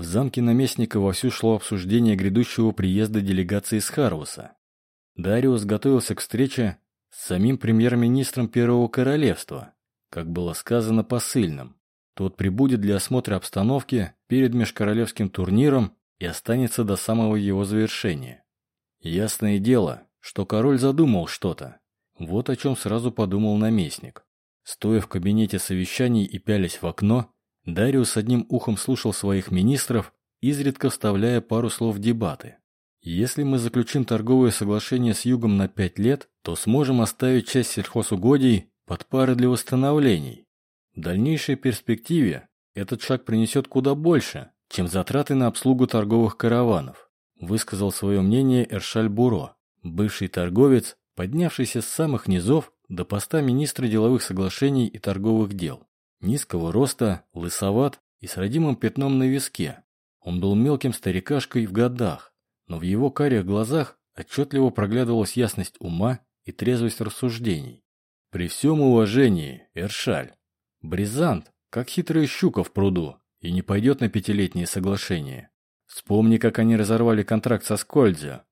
В замке наместника вовсю шло обсуждение грядущего приезда делегации из Харуса. Дариус готовился к встрече с самим премьер-министром Первого Королевства, как было сказано посыльным. Тот прибудет для осмотра обстановки перед межкоролевским турниром и останется до самого его завершения. Ясное дело, что король задумал что-то. Вот о чем сразу подумал наместник. Стоя в кабинете совещаний и пялясь в окно, Дариус одним ухом слушал своих министров, изредка вставляя пару слов в дебаты. Если мы заключим торговое соглашение с Югом на пять лет, то сможем оставить часть сельхозугодий под пары для восстановлений. В дальнейшей перспективе этот шаг принесет куда больше, чем затраты на обслугу торговых караванов, высказал свое мнение Эршаль Буро, бывший торговец, поднявшийся с самых низов до поста министра деловых соглашений и торговых дел. Низкого роста, лысоват и с родимым пятном на виске. Он был мелким старикашкой в годах, но в его карих глазах отчетливо проглядывалась ясность ума и трезвость рассуждений. При всем уважении, Эршаль, Бризант, как хитрая щука в пруду, и не пойдет на пятилетнее соглашение. Вспомни, как они разорвали контракт со Скольдзио.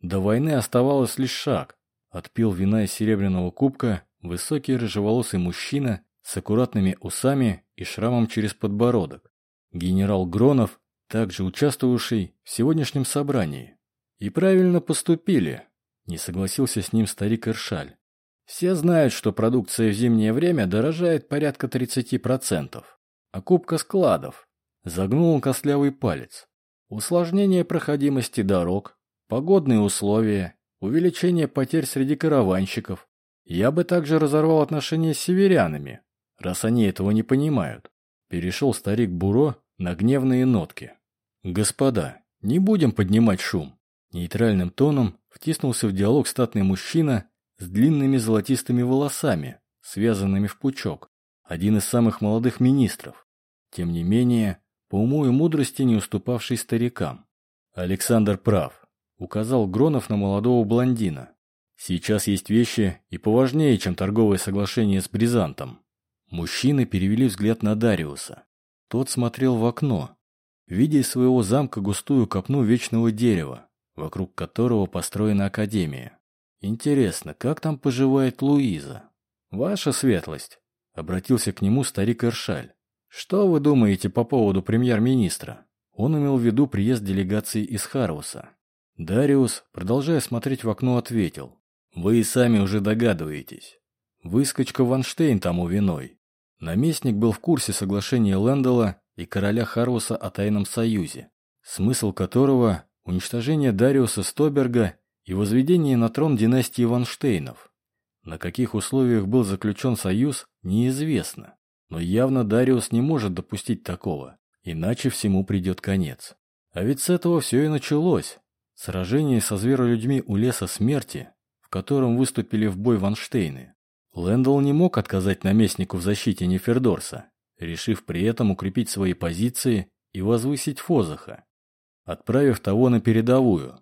До войны оставалось лишь шаг. Отпил вина из серебряного кубка высокий рыжеволосый мужчина с аккуратными усами и шрамом через подбородок. Генерал Гронов, также участвовавший в сегодняшнем собрании. И правильно поступили, не согласился с ним старик Иршаль. Все знают, что продукция в зимнее время дорожает порядка 30%. А кубка складов. Загнул он костлявый палец. Усложнение проходимости дорог, погодные условия, увеличение потерь среди караванщиков. Я бы также разорвал отношения с северянами, раз они этого не понимают. Перешел старик Буро на гневные нотки. «Господа, не будем поднимать шум». Нейтральным тоном втиснулся в диалог статный мужчина с длинными золотистыми волосами, связанными в пучок, один из самых молодых министров. Тем не менее, по уму и мудрости не уступавший старикам. Александр прав, указал Гронов на молодого блондина. Сейчас есть вещи и поважнее, чем торговое соглашение с Бризантом. Мужчины перевели взгляд на Дариуса. Тот смотрел в окно, видя из своего замка густую копну вечного дерева, вокруг которого построена академия. Интересно, как там поживает Луиза? Ваша светлость, обратился к нему старик Эршаль. Что вы думаете по поводу премьер-министра? Он имел в виду приезд делегации из Харуса. Дариус, продолжая смотреть в окно, ответил. Вы и сами уже догадываетесь. Выскочка Ванштейн тому виной. Наместник был в курсе соглашения Лэндала и короля Харуса о тайном союзе, смысл которого – уничтожение Дариуса Стоберга и возведение на трон династии Ванштейнов. На каких условиях был заключен союз, неизвестно, но явно Дариус не может допустить такого, иначе всему придет конец. А ведь с этого все и началось. Сражение со зверолюдьми у леса смерти, в котором выступили в бой Ванштейны. Лэндл не мог отказать наместнику в защите Нефердорса, решив при этом укрепить свои позиции и возвысить Фозаха, отправив того на передовую.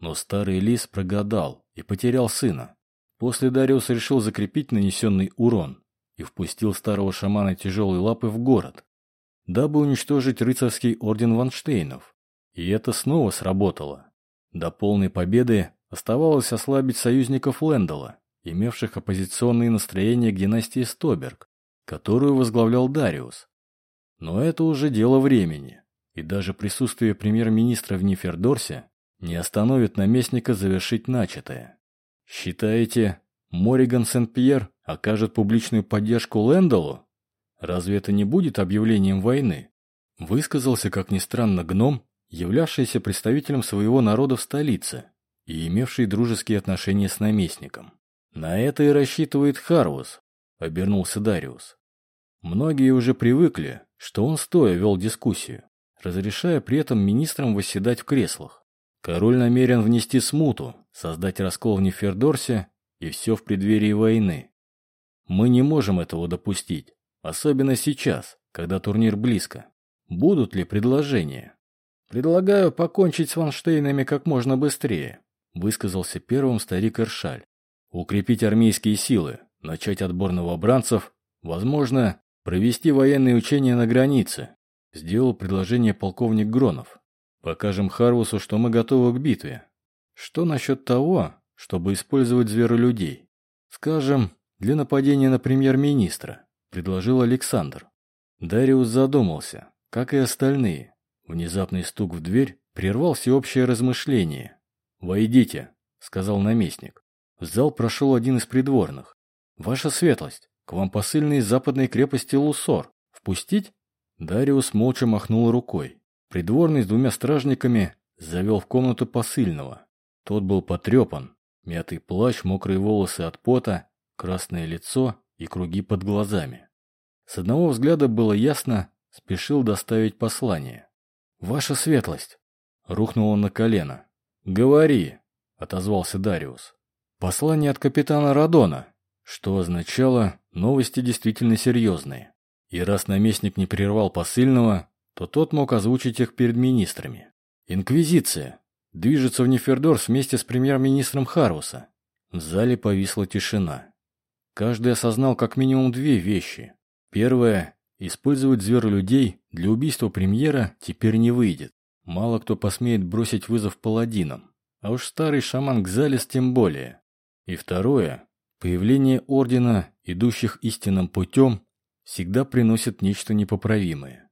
Но старый лис прогадал и потерял сына. После Дариус решил закрепить нанесенный урон и впустил старого шамана тяжелой лапы в город, дабы уничтожить рыцарский орден Ванштейнов. И это снова сработало. До полной победы оставалось ослабить союзников Лэндала, имевших оппозиционные настроения к династии Стоберг, которую возглавлял Дариус. Но это уже дело времени, и даже присутствие премьер-министра в Нифердорсе не остановит наместника завершить начатое. Считаете, Мориган Сент-Пьер окажет публичную поддержку Лэндалу? Разве это не будет объявлением войны? Высказался, как ни странно, гном, являвшийся представителем своего народа в столице и имевший дружеские отношения с наместником. «На это и рассчитывает Харвус», — обернулся Дариус. Многие уже привыкли, что он стоя вел дискуссию, разрешая при этом министрам восседать в креслах. Король намерен внести смуту, создать раскол в Нефердорсе и все в преддверии войны. Мы не можем этого допустить, особенно сейчас, когда турнир близко. Будут ли предложения? Предлагаю покончить с Ванштейнами как можно быстрее, высказался первым старик Эршаль. Укрепить армейские силы, начать отбор новобранцев, возможно, провести военные учения на границе. Сделал предложение полковник Гронов. Покажем Харвусу, что мы готовы к битве. Что насчет того, чтобы использовать зверолюдей? Скажем, для нападения на премьер-министра, предложил Александр. Дариус задумался, как и остальные. Внезапный стук в дверь прервал всеобщее размышление. «Войдите», — сказал наместник. В зал прошел один из придворных. «Ваша светлость, к вам посыльный из западной крепости Лусор. Впустить?» Дариус молча махнул рукой. Придворный с двумя стражниками завел в комнату посыльного. Тот был потрепан. Мятый плащ, мокрые волосы от пота, красное лицо и круги под глазами. С одного взгляда было ясно, спешил доставить послание. «Ваша светлость!» Рухнул он на колено. «Говори!» — отозвался Дариус. «Послание от капитана Радона!» Что означало, новости действительно серьезные. И раз наместник не прервал посыльного, то тот мог озвучить их перед министрами. «Инквизиция! Движется в Нефердорс вместе с премьер-министром Харуса!» В зале повисла тишина. Каждый осознал как минимум две вещи. Первое – использовать зверолюдей для убийства премьера теперь не выйдет. Мало кто посмеет бросить вызов паладинам, а уж старый шаман Гзалис тем более. И второе – появление ордена, идущих истинным путем, всегда приносит нечто непоправимое.